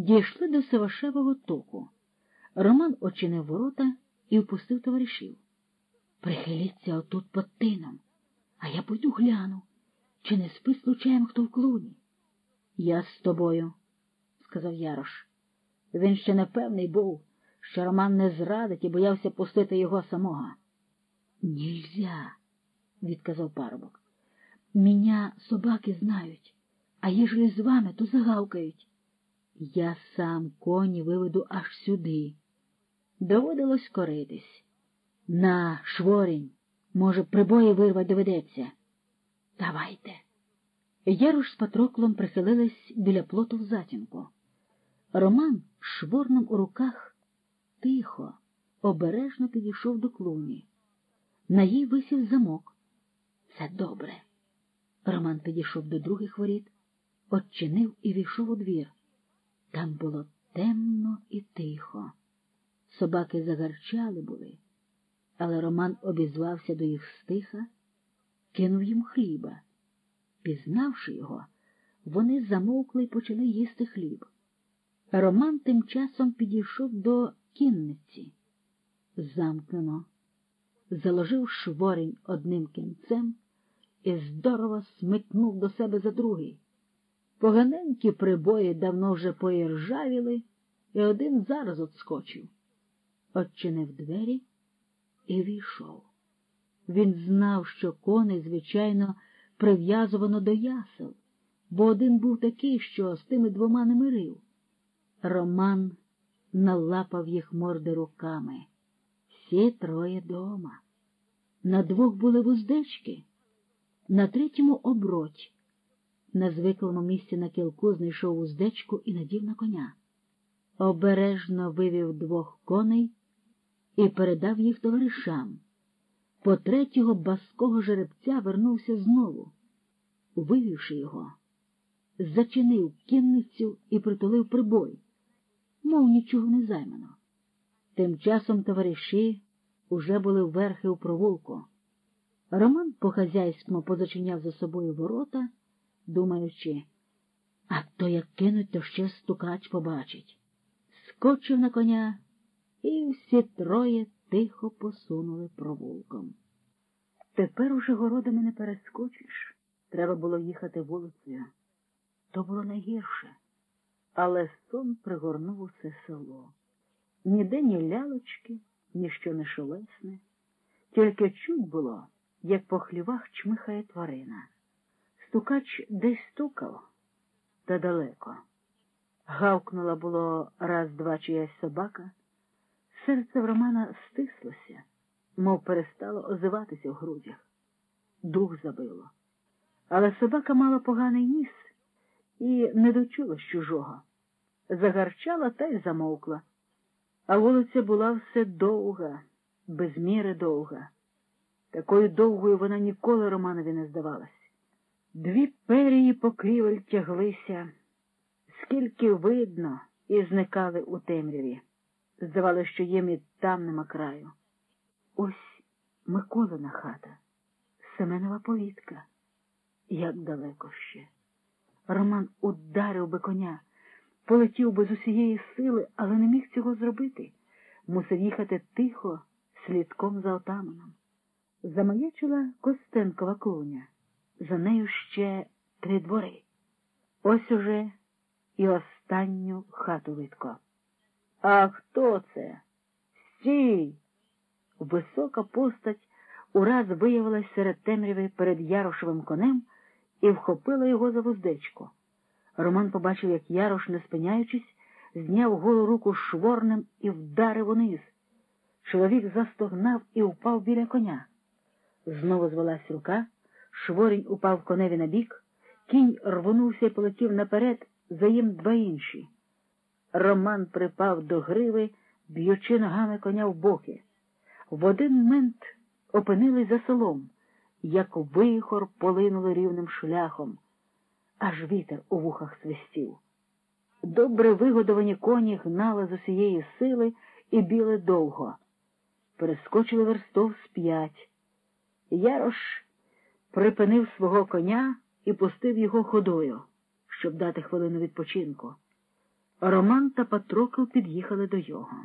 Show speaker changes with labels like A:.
A: Дійшли до Севашевого току. Роман очинив ворота і впустив товаришів. Прихиліться отут під тином, а я пойду гляну, чи не спить случаєм хто в клуні. Я з тобою, сказав Ярош. Він ще не певний був, що Роман не зрадить і боявся пустити його самого. Нельзя, відказав парубок. Меня собаки знають, а єжели з вами, то загавкають. Я сам коні виведу аж сюди. Доводилось коритись. На, шворінь, може, прибої вирвать доведеться. Давайте. Яруш з Патроклом прихилились біля плоту в затінку. Роман шворном у руках тихо, обережно підійшов до клуні. На їй висів замок. Це добре. Роман підійшов до других воріт, odчинив і війшов у двір. Там було темно і тихо. Собаки загарчали були, але Роман обізвався до їх стиха, кинув їм хліба. Пізнавши його, вони замовкли й почали їсти хліб. Роман тим часом підійшов до кінниці. Замкнено, заложив шворень одним кінцем і здорово смикнув до себе за другий. Поганенькі прибої давно вже поіржавіли, і один зараз отскочив. Отчинив двері і війшов. Він знав, що коней, звичайно, прив'язувано до ясел, бо один був такий, що з тими двома не мирив. Роман налапав їх морди руками. Всі троє дома. На двох були вуздечки, на третьому оброть. На звиклому місці на кілку знайшов уздечку і надів на коня. Обережно вивів двох коней і передав їх товаришам. По третього баского жеребця вернувся знову. Вивівши його, зачинив кінницю і притулив прибой, мов нічого не займано. Тим часом товариші уже були вверхи у провулку. Роман по хазяйському позачиняв за собою ворота, думаючи, а то як кинуть, то ще стукач побачить. Скочив на коня, і всі троє тихо посунули провулком. Тепер уже городами не перескочиш. Треба було їхати вулицею. То було найгірше, але сон пригорнув усе село. Ніде ні лялочки, ніщо не шелесне, тільки чуть було, як по хлівах чмихає тварина. Стукач десь стукав, та далеко. Гавкнула було раз два чиясь собака. Серце в Романа стислося, мов перестало озиватися в грудях. Дух забило. Але собака мала поганий ніс і не дочула чужого. Загарчала та й замовкла. А вулиця була все довга, без міри довга. Такою довгою вона ніколи Романові не здавалась. Дві перії покрівель тяглися, скільки видно, і зникали у темряві. Здавалося, що їм і там нема краю. Ось Миколина хата, Семенова повітка. Як далеко ще. Роман ударив би коня, полетів би з усієї сили, але не міг цього зробити. Мусив їхати тихо, слідком за отаманом. Замаячила Костенкова клуня, за нею ще три двори. Ось уже і останню хату видко. А хто це? Стій! Висока постать ураз виявилась серед темряви перед Ярошевим конем і вхопила його за вуздечку. Роман побачив, як Ярош, не спиняючись, зняв голу руку шворнем і вдарив униз. Чоловік застогнав і впав біля коня. Знову звелась рука, шворінь упав коневі на бік, кінь рвонувся і полетів наперед, за їм два інші. Роман припав до гриви, б'ючи ногами коня в боки. В один момент опинились за селом, як вихор полинули рівним шляхом, аж вітер у вухах свистів. Добре вигодовані коні гнали з усієї сили і біли довго. Перескочили верстов з п'ять. Ярош припинив свого коня і пустив його ходою, щоб дати хвилину відпочинку. Роман та Патрокл під'їхали до його.